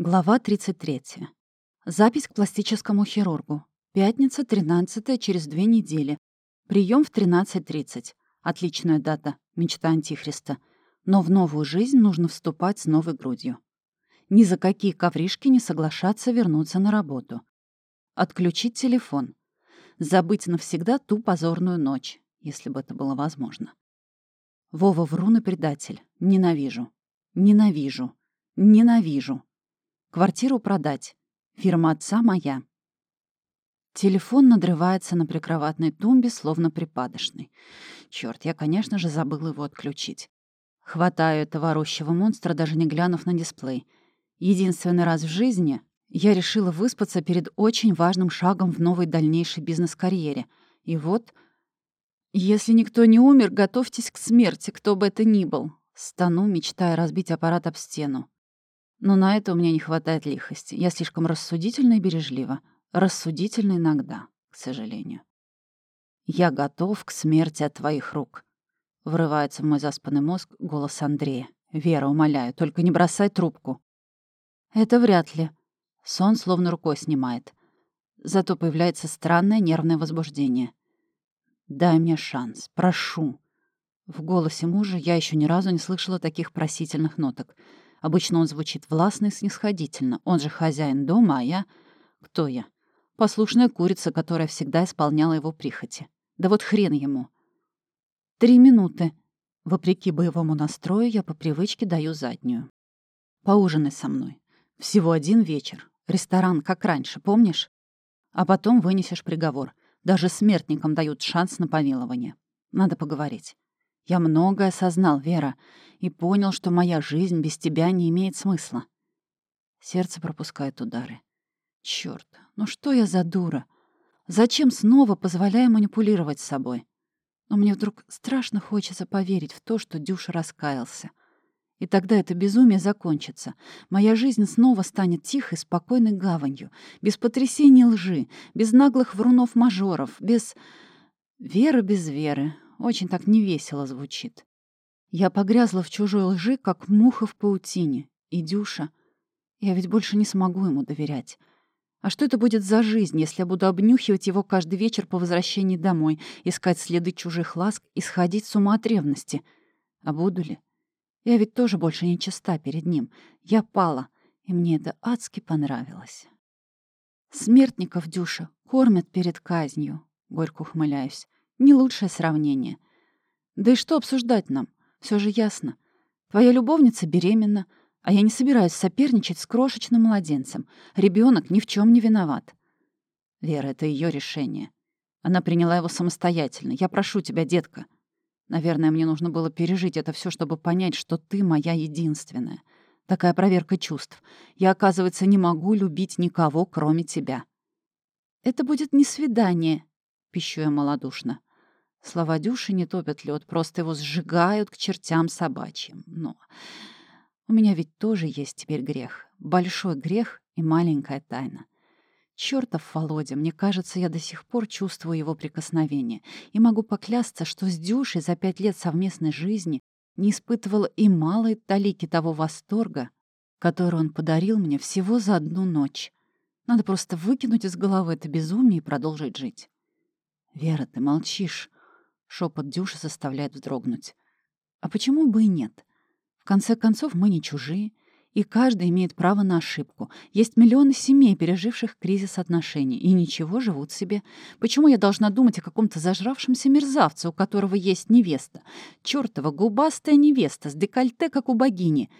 Глава 33. Запись к пластическому хирургу. Пятница, 13 через две недели. Прием в 13.30. Отличная дата. Мечта Антихриста. Но в новую жизнь нужно вступать с новой грудью. Ни за какие ковришки не соглашаться вернуться на работу. Отключить телефон. Забыть навсегда ту позорную ночь, если бы это было возможно. Вова врун и предатель. Ненавижу. Ненавижу. Ненавижу. Квартиру продать. Фирма отца моя. Телефон надрывается на прикроватной тумбе, словно припадочный. Черт, я, конечно же, забыл его отключить. Хватаю этого орущего монстра, даже не глянув на дисплей. Единственный раз в жизни я решила выспаться перед очень важным шагом в новой дальнейшей бизнес-карьере. И вот... Если никто не умер, готовьтесь к смерти, кто бы это ни был. Стану, мечтая разбить аппарат об стену. Но на это у меня не хватает лихости. Я слишком рассудительна и бережлива. Рассудительна иногда, к сожалению. «Я готов к смерти от твоих рук», — врывается в мой заспанный мозг голос Андрея. «Вера, умоляю, только не бросай трубку». «Это вряд ли». Сон словно рукой снимает. Зато появляется странное нервное возбуждение. «Дай мне шанс, прошу». В голосе мужа я еще ни разу не слышала таких просительных ноток — Обычно он звучит властно и снисходительно. Он же хозяин дома, а я... Кто я? Послушная курица, которая всегда исполняла его прихоти. Да вот хрен ему. Три минуты. Вопреки боевому настрою, я по привычке даю заднюю. Поужинай со мной. Всего один вечер. Ресторан, как раньше, помнишь? А потом вынесешь приговор. Даже смертникам дают шанс на помилование. Надо поговорить. Я многое осознал, Вера, и понял, что моя жизнь без тебя не имеет смысла. Сердце пропускает удары. Чёрт, ну что я за дура? Зачем снова позволяю манипулировать собой? Но мне вдруг страшно хочется поверить в то, что Дюша раскаялся. И тогда это безумие закончится. Моя жизнь снова станет тихой, спокойной гаванью, без потрясений лжи, без наглых врунов-мажоров, без... Веры без веры. Очень так невесело звучит. Я погрязла в чужой лжи, как муха в паутине. И Дюша... Я ведь больше не смогу ему доверять. А что это будет за жизнь, если я буду обнюхивать его каждый вечер по возвращении домой, искать следы чужих ласк и сходить с ума от ревности? А буду ли? Я ведь тоже больше не чиста перед ним. Я пала, и мне это адски понравилось. Смертников, Дюша, кормят перед казнью. Горько ухмыляюсь. Не лучшее сравнение. Да и что обсуждать нам? Все же ясно. Твоя любовница беременна, а я не собираюсь соперничать с крошечным младенцем. Ребенок ни в чем не виноват. Вера, это ее решение. Она приняла его самостоятельно. Я прошу тебя, детка. Наверное, мне нужно было пережить это все, чтобы понять, что ты моя единственная. Такая проверка чувств. Я, оказывается, не могу любить никого, кроме тебя. Это будет не свидание, пищу я малодушно. Слова Дюши не топят лед, просто его сжигают к чертям собачьим. Но у меня ведь тоже есть теперь грех. Большой грех и маленькая тайна. Чёртов Володя, мне кажется, я до сих пор чувствую его прикосновение. И могу поклясться, что с Дюшей за пять лет совместной жизни не испытывала и малой талики того восторга, который он подарил мне всего за одну ночь. Надо просто выкинуть из головы это безумие и продолжить жить. «Вера, ты молчишь», Шепот Дюши заставляет вздрогнуть. А почему бы и нет? В конце концов, мы не чужие, и каждый имеет право на ошибку. Есть миллионы семей, переживших кризис отношений, и ничего, живут себе. Почему я должна думать о каком-то зажравшемся мерзавце, у которого есть невеста? Чёртова губастая невеста с декольте, как у богини.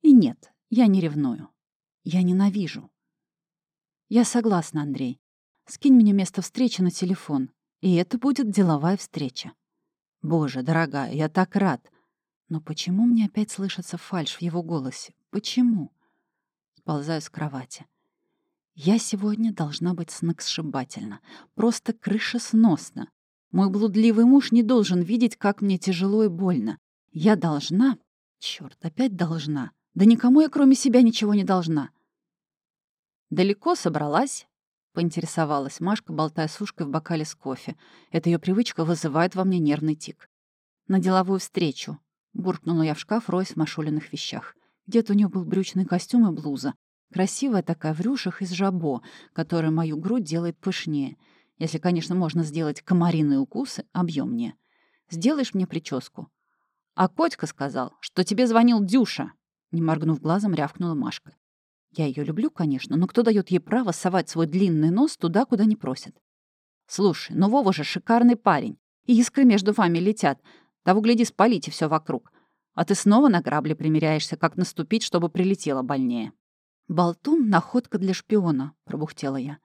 И нет, я не ревную. Я ненавижу. Я согласна, Андрей. Скинь мне место встречи на телефон. И это будет деловая встреча. Боже, дорогая, я так рад. Но почему мне опять слышится фальшь в его голосе? Почему? Сползаю с кровати. Я сегодня должна быть сногсшибательна. Просто крышесносно. Мой блудливый муж не должен видеть, как мне тяжело и больно. Я должна... Чёрт, опять должна. Да никому я кроме себя ничего не должна. Далеко собралась? Поинтересовалась Машка, болтая сушкой в бокале с кофе. Эта ее привычка вызывает во мне нервный тик. «На деловую встречу», — буркнула я в шкаф, роясь в машулиных вещах. Где-то у нее был брючный костюм и блуза. Красивая такая в рюшах из жабо, которая мою грудь делает пышнее. Если, конечно, можно сделать комариные укусы объемнее. Сделаешь мне прическу?» «А Котька сказал, что тебе звонил Дюша», — не моргнув глазом, рявкнула Машка. «Я ее люблю, конечно, но кто дает ей право совать свой длинный нос туда, куда не просят?» «Слушай, ну Вова же шикарный парень, и искры между вами летят. Того, гляди, спалите все вокруг. А ты снова на грабли примеряешься, как наступить, чтобы прилетело больнее». «Болтун — находка для шпиона», — пробухтела я.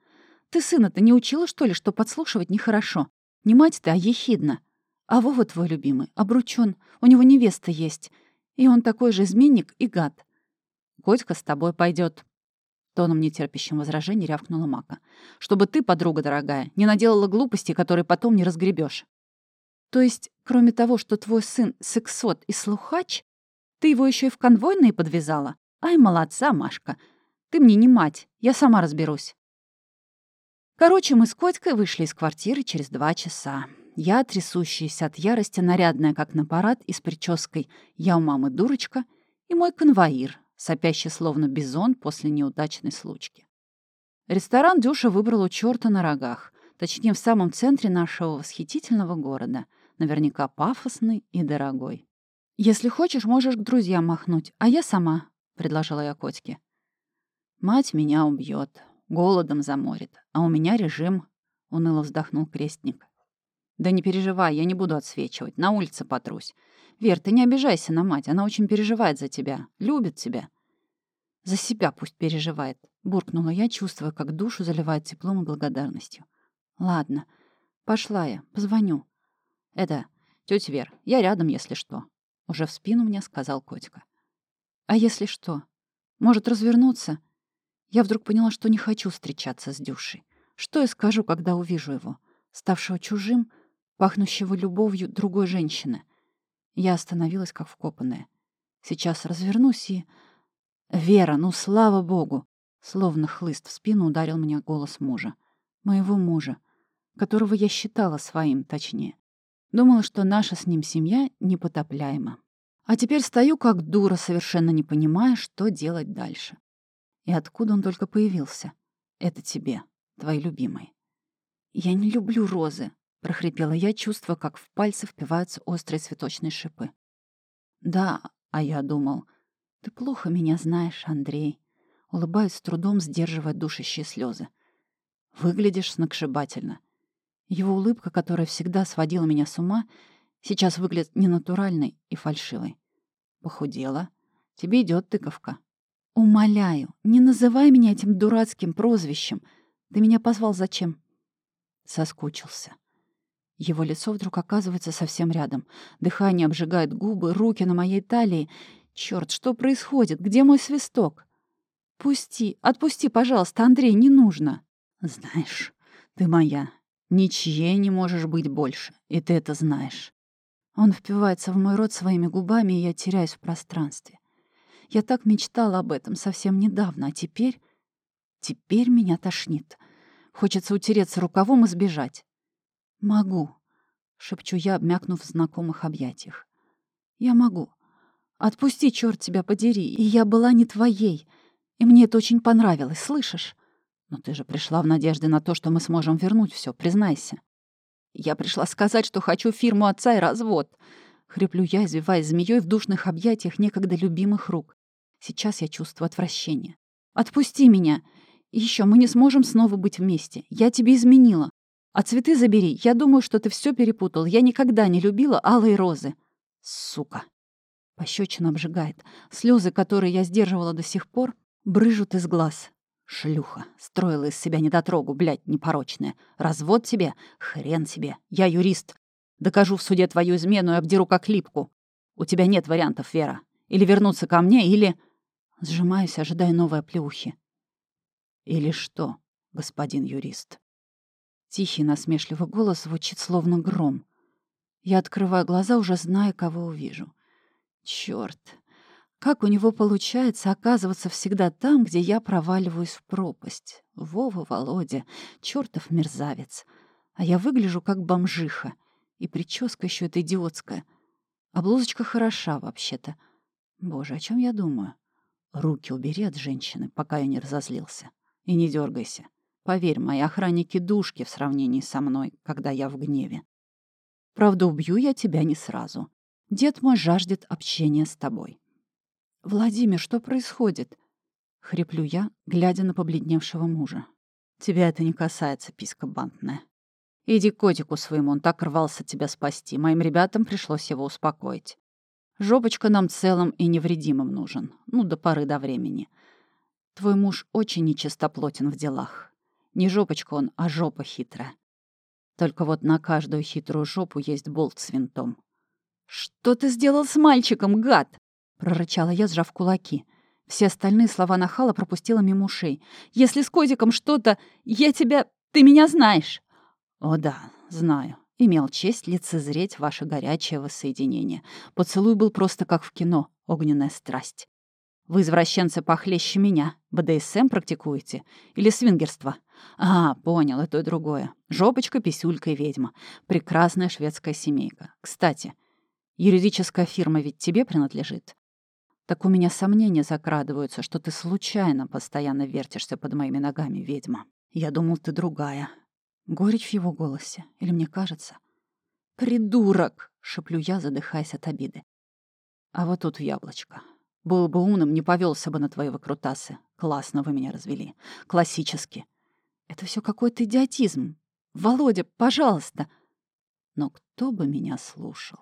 «Ты сына-то не учила, что ли, что подслушивать нехорошо? Не мать ты, а ехидна. А Вова твой любимый, обручён, у него невеста есть. И он такой же изменник и гад. Котька с тобой пойдет. Тоном нетерпящим возражений рявкнула Мака. «Чтобы ты, подруга дорогая, не наделала глупости, которые потом не разгребешь. То есть, кроме того, что твой сын сексот и слухач, ты его еще и в конвойные подвязала? Ай, молодца, Машка. Ты мне не мать, я сама разберусь. Короче, мы с Котькой вышли из квартиры через два часа. Я, трясущаяся от ярости, нарядная, как на парад, и с прической «Я у мамы дурочка», и мой конвоир, сопящий словно бизон после неудачной случки. Ресторан Дюша выбрал у черта на рогах, точнее, в самом центре нашего восхитительного города, наверняка пафосный и дорогой. «Если хочешь, можешь к друзьям махнуть, а я сама», — предложила я Котьке. «Мать меня убьет, голодом заморит, а у меня режим», — уныло вздохнул крестник. «Да не переживай, я не буду отсвечивать, на улице потрусь. Вер, ты не обижайся на мать, она очень переживает за тебя, любит тебя». «За себя пусть переживает», — буркнула я, чувствуя, как душу заливает теплом и благодарностью. «Ладно, пошла я, позвоню». «Это, тетя Вер, я рядом, если что», — уже в спину мне сказал Котика. «А если что? Может, развернуться?» Я вдруг поняла, что не хочу встречаться с Дюшей. Что я скажу, когда увижу его? Ставшего чужим, пахнущего любовью другой женщины. Я остановилась, как вкопанная. Сейчас развернусь и... «Вера, ну слава богу!» Словно хлыст в спину ударил меня голос мужа. Моего мужа, которого я считала своим, точнее. Думала, что наша с ним семья непотопляема. А теперь стою как дура, совершенно не понимая, что делать дальше. И откуда он только появился? Это тебе, твои любимые. «Я не люблю розы», — прохрипела я, чувствуя, как в пальцы впиваются острые цветочные шипы. «Да, а я думал, ты плохо меня знаешь, Андрей», — улыбаюсь с трудом, сдерживая душащие слезы. «Выглядишь сногсшибательно». Его улыбка, которая всегда сводила меня с ума, сейчас выглядит ненатуральной и фальшивой. Похудела. Тебе идет тыковка. Умоляю, не называй меня этим дурацким прозвищем. Ты меня позвал зачем? Соскучился. Его лицо вдруг оказывается совсем рядом. Дыхание обжигает губы, руки на моей талии. Черт, что происходит? Где мой свисток? Пусти, отпусти, пожалуйста, Андрей, не нужно. Знаешь, ты моя. Ничьей не можешь быть больше, и ты это знаешь. Он впивается в мой рот своими губами, и я теряюсь в пространстве. Я так мечтала об этом совсем недавно, а теперь... Теперь меня тошнит. Хочется утереться рукавом и сбежать. «Могу», — шепчу я, обмякнув в знакомых объятиях. «Я могу. Отпусти, черт тебя подери, и я была не твоей. И мне это очень понравилось, слышишь? Но ты же пришла в надежде на то, что мы сможем вернуть все, признайся». «Я пришла сказать, что хочу фирму отца и развод», — хриплю я, извиваясь змеей в душных объятиях некогда любимых рук. Сейчас я чувствую отвращение. «Отпусти меня! Еще мы не сможем снова быть вместе. Я тебе изменила. А цветы забери. Я думаю, что ты все перепутал. Я никогда не любила алые розы. Сука!» Пощечина обжигает. Слезы, которые я сдерживала до сих пор, брыжут из глаз. Шлюха. Строила из себя недотрогу, блядь, непорочная. Развод тебе? Хрен тебе. Я юрист. Докажу в суде твою измену и обдеру как липку. У тебя нет вариантов, Вера. Или вернуться ко мне, или... Сжимаюсь, ожидая новой оплеухи. Или что, господин юрист? Тихий насмешливый голос звучит словно гром. Я открываю глаза, уже зная, кого увижу. Чёрт! Как у него получается оказываться всегда там, где я проваливаюсь в пропасть? Вова, Володя, чёртов мерзавец. А я выгляжу как бомжиха. И прическа еще эта идиотская. А блузочка хороша вообще-то. Боже, о чем я думаю? Руки убери от женщины, пока я не разозлился. И не дергайся. Поверь, мои охранники душки в сравнении со мной, когда я в гневе. Правда, убью я тебя не сразу. Дед мой жаждет общения с тобой. «Владимир, что происходит?» — хриплю я, глядя на побледневшего мужа. «Тебя это не касается, писка бантная. Иди котику своему, он так рвался тебя спасти. Моим ребятам пришлось его успокоить. Жопочка нам целым и невредимым нужен. Ну, до поры до времени. Твой муж очень нечистоплотен в делах. Не жопочка он, а жопа хитрая. Только вот на каждую хитрую жопу есть болт с винтом. «Что ты сделал с мальчиком, гад?» — прорычала я, сжав кулаки. Все остальные слова нахала пропустила мимо ушей. «Если с котиком что-то, я тебя... Ты меня знаешь!» «О да, знаю. Имел честь лицезреть ваше горячее воссоединение. Поцелуй был просто как в кино, огненная страсть. Вы, извращенцы, похлеще меня. БДСМ практикуете? Или свингерство? А, понял, это и другое. Жопочка, писюлька и ведьма. Прекрасная шведская семейка. Кстати, юридическая фирма ведь тебе принадлежит? Так у меня сомнения закрадываются, что ты случайно постоянно вертишься под моими ногами, ведьма. Я думал, ты другая. Горечь в его голосе. Или мне кажется? «Придурок!» — шеплю я, задыхаясь от обиды. А вот тут яблочко. Был бы умным, не повелся бы на твои выкрутасы. Классно вы меня развели. Классически. Это все какой-то идиотизм. Володя, пожалуйста. Но кто бы меня слушал?